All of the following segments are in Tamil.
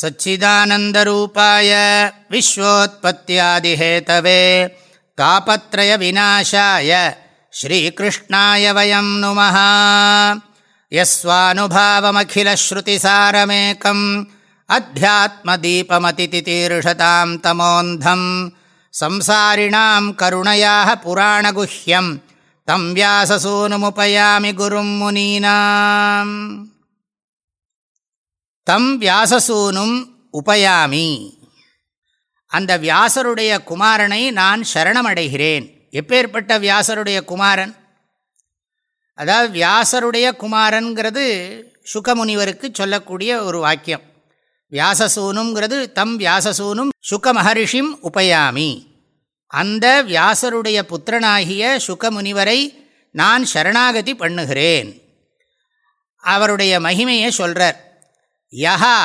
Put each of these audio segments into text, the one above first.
सच्चिदानन्दरूपाय विश्वोत्पत्त्यादिहेतवे तापत्रयविनाशाय श्रीकृष्णाय वयं नुमः यस्वानुभावमखिलश्रुतिसारमेकम् अध्यात्मदीपमतितितीर्षतां तमोऽन्धं संसारिणां करुणयाः पुराणगुह्यं तं व्याससूनुमुपयामि गुरुं मुनीनाम् தம் வியாசசூனும் உபயாமி. அந்த வியாசருடைய குமாரனை நான் சரணமடைகிறேன். எப்பேற்பட்ட வியாசருடைய குமாரன்? அதாவது வியாசருடைய குமாரன்கிறது சுகமுனிவருக்கு சொல்லக்கூடிய ஒரு வாக்கியம். வியாசசூனுங்கிறது தம் வியாசசூனும் சுக மகரிஷிம் உபயாமி. அந்த வியாசருடைய புத்திரனாகிய சுகமுனிவரை நான் சரணாகதி பண்ணுகிறேன். அவருடைய மகிமையை சொல்கிறார் யஹா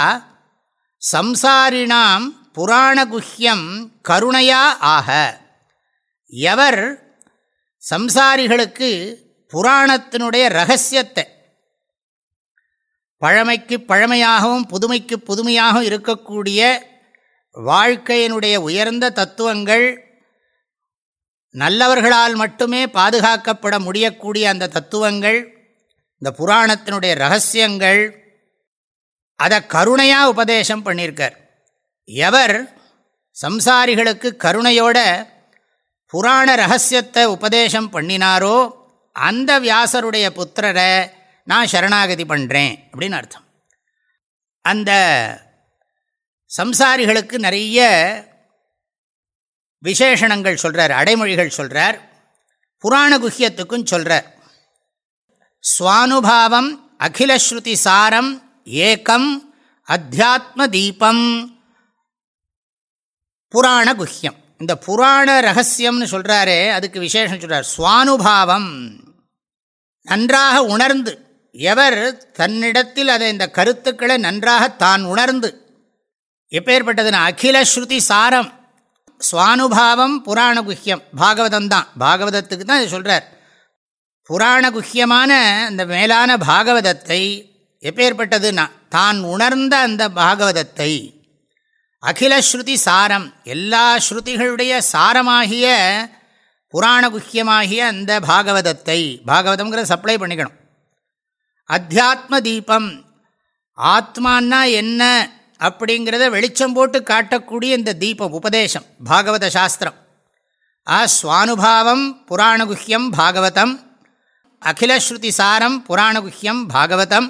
சம்சாரிணாம் புராணகுஹ்யம் கருணையா ஆக. எவர் சம்சாரிகளுக்கு புராணத்தினுடைய ரகசியத்தை பழமைக்கு பழமையாகவும் புதுமைக்கு புதுமையாகவும் இருக்கக்கூடிய வாழ்க்கையினுடைய உயர்ந்த தத்துவங்கள் நல்லவர்களால் மட்டுமே பாதுகாக்கப்பட முடியக்கூடிய அந்த தத்துவங்கள் இந்த புராணத்தினுடைய ரகசியங்கள் அதை கருணையாக உபதேசம் பண்ணியிருக்கார் எவர் சம்சாரிகளுக்கு கருணையோட புராண ரகசியத்தை உபதேசம் பண்ணினாரோ அந்த வியாசருடைய புத்திரரை நான் சரணாகதி பண்ணுறேன் அப்படின்னு அர்த்தம். அந்த சம்சாரிகளுக்கு நிறைய விசேஷணங்கள் சொல்கிறார் அடைமொழிகள் சொல்கிறார் புராண குஹியத்துக்கும் சொல்கிறார் சுவானுபாவம் அகிலஸ்ருதி சாரம் ஏகம் அத்தியாத்ம தீபம் புராண குஹ்யம் இந்த புராண ரகசியம்னு சொல்கிறாரே அதுக்கு விசேஷம் சொல்கிறார் சுவானுபாவம். நன்றாக உணர்ந்து. எவர் தன்னிடத்தில் அதை இந்த கருத்துக்களை நன்றாக தான் உணர்ந்து. எப்பேற்பட்டதுன்னா அகில ஸ்ருதி சாரம். சுவானுபாவம் புராண குஹ்யம் பாகவதம் தான். பாகவதத்துக்கு தான் இது சொல்கிறார் புராண குஹ்யமான அந்த மேலான பாகவதத்தை எப்பேற்பட்டதுன்னா தான் உணர்ந்த அந்த பாகவதத்தை அகிலஸ்ருதி சாரம் எல்லா ஸ்ருதிகளுடைய சாரமாகிய புராண குக்கியமாகிய அந்த பாகவதத்தை பாகவதம்ங்கிறத சப்ளை பண்ணிக்கணும். அத்தியாத்ம தீபம் ஆத்மான்னா என்ன அப்படிங்கிறத வெளிச்சம் போட்டு காட்டக்கூடிய இந்த தீபம் உபதேசம் பாகவத சாஸ்திரம். ஆ சுவானுபாவம் புராணகுஹ்யம் பாகவதம் அகிலஸ்ருதி சாரம் புராணகுஹ்யம் பாகவதம்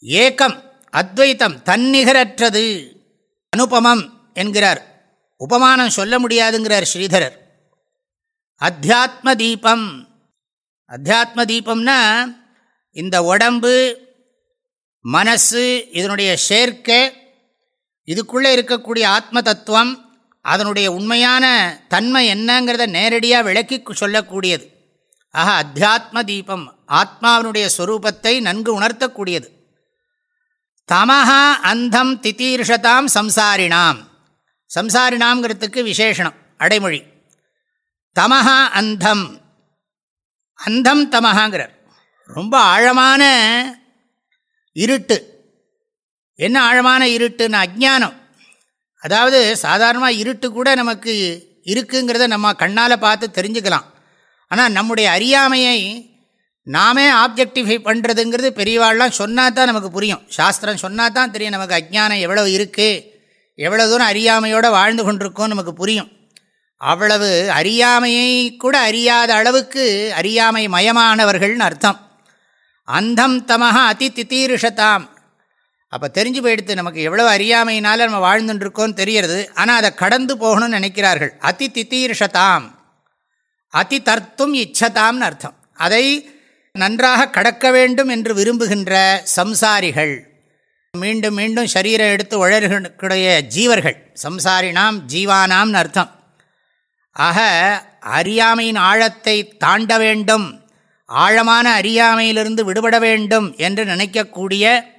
ஏக்கம் அத்வைத்தம் தன்னிகரற்றது. அனுபமம் என்கிறார். உபமானம் சொல்ல முடியாதுங்கிறார் ஸ்ரீதரர். அத்தியாத்ம தீபம் அத்தியாத்ம தீபம்னா இந்த உடம்பு மனசு இதனுடைய சேர்க்கை இதுக்குள்ளே இருக்கக்கூடிய ஆத்ம தத்துவம் அதனுடைய உண்மையான தன்மை என்னங்கிறத நேரடியாக விளக்கி சொல்லக்கூடியது. ஆக அத்தியாத்ம தீபம் ஆத்மாவினுடைய ஸ்வரூபத்தை நன்கு உணர்த்தக்கூடியது. தமஹா அந்தம் தித்தீர்ஷதாம் சம்சாரிணாம். சம்சாரிணாம்ங்கிறதுக்கு விசேஷனம் அடைமொழி. தமஹா அந்தம் அந்தம் தமஹாங்கிறார். ரொம்ப ஆழமான இருட்டு. என்ன ஆழமான இருட்டுன்னு அஜானம் அதாவது சாதாரணமாக இருட்டு கூட நமக்கு இருக்குங்கிறத நம்ம கண்ணால் பார்த்து தெரிஞ்சுக்கலாம். ஆனால் நம்முடைய அறியாமையை நாமே ஆப்ஜெக்டிஃபை பண்ணுறதுங்கிறது பெரியவாள்லாம் சொன்னால் தான் நமக்கு புரியும். சாஸ்திரம் சொன்னால் தான் தெரியும் நமக்கு அஜ்ஞானம் எவ்வளோ இருக்குது எவ்வளோ தூரம் அறியாமையோடு வாழ்ந்து கொண்டிருக்கோம் நமக்கு புரியும். அவ்வளவு அறியாமையை கூட அறியாத அளவுக்கு அறியாமை மயமானவர்கள்னு அர்த்தம். அந்தம் தமஹா அதி தித்தீருஷதாம் அப்போ தெரிஞ்சு போயிடுத்து நமக்கு எவ்வளோ அறியாமையினால் நம்ம வாழ்ந்துட்டுருக்கோன்னு தெரியறது. ஆனால் அதை கடந்து போகணும்னு நினைக்கிறார்கள். அதி தித்தீர்ஷதாம் அதி தர்த்தும் இச்சதாம்னு அர்த்தம். அதை நன்றாக கடக்க வேண்டும் என்று விரும்புகின்ற சம்சாரிகள். மீண்டும் மீண்டும் சரீரம் எடுத்து உழர்களுடைய ஜீவர்கள். சம்சாரினாம் ஜீவானாம்னு அர்த்தம். ஆக அறியாமையின் ஆழத்தை தாண்ட வேண்டும். ஆழமான அறியாமையிலிருந்து விடுபட வேண்டும் என்று நினைக்கக்கூடிய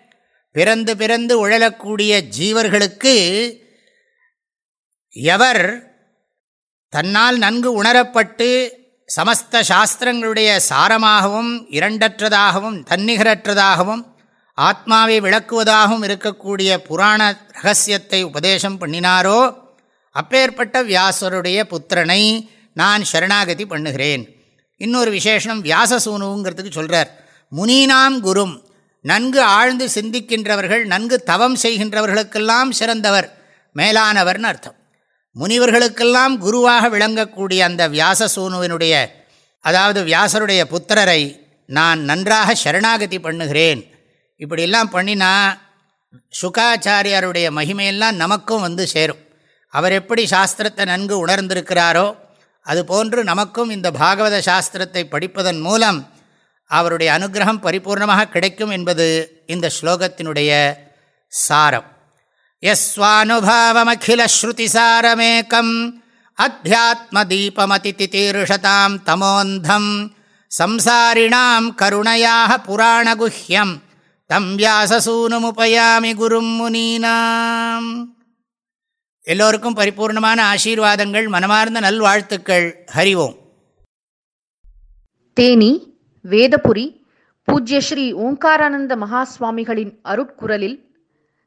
பிறந்து பிறந்து உழலக்கூடிய ஜீவர்களுக்கு எவர் தன்னால் நன்கு உணரப்பட்டு சமஸ்த சாஸ்திரங்களுடைய சாரமாகவும் இரண்டற்றதாகவும் தன்னிகரற்றதாகவும் ஆத்மாவை விளக்குவதாகவும் இருக்கக்கூடிய புராண ரகசியத்தை உபதேசம் பண்ணினாரோ அப்பேற்பட்ட வியாசருடைய புத்திரனை நான் சரணாகதி பண்ணுகிறேன். இன்னொரு விசேஷம் வியாசசூனுங்கிறதுக்கு சொல்கிறார் முனீனாம் குரும் நன்கு ஆழ்ந்து சிந்திக்கின்றவர்கள் நன்கு தவம் செய்கின்றவர்களுக்கெல்லாம் சிறந்தவர் மேலானவர்னு அர்த்தம். முனிவர்களுக்கெல்லாம் குருவாக விளங்கக்கூடிய அந்த வியாச சூனுவினுடைய அதாவது வியாசருடைய புத்திரரை நான் நன்றாக சரணாகதி பண்ணுகிறேன். இப்படியெல்லாம் பண்ணினா சுகாச்சாரியாருடைய மகிமையெல்லாம் நமக்கும் வந்து சேரும். அவர் எப்படி சாஸ்திரத்தை நன்கு உணர்ந்திருக்கிறாரோ அதுபோன்று நமக்கும் இந்த பாகவத சாஸ்திரத்தை படிப்பதன் மூலம் அவருடைய அனுகிரகம் பரிபூர்ணமாக கிடைக்கும் என்பது இந்த ஸ்லோகத்தினுடைய சாரம். யஸ்வானுபாவமகிலஸ்ருதிசாரமேக்கம் அத்தியாத்மதீபமதிதிதீர்ஷதாம் தமோந்தம் சம்சாரிணாம் கருணையா புராணகுஹ்யம் தம் வியாசசூனுமுபயாமி குரும் முனீனாம் எல்லோருக்கும் பரிபூர்ணமான ஆசீர்வாதங்கள் மனமார்ந்த நல்வாழ்த்துக்கள் ஹரிவோம் தேனி வேதபுரி பூஜ்ய ஸ்ரீ ஓங்காரானந்த மகாஸ்வாமிகளின் அருட்குரலில்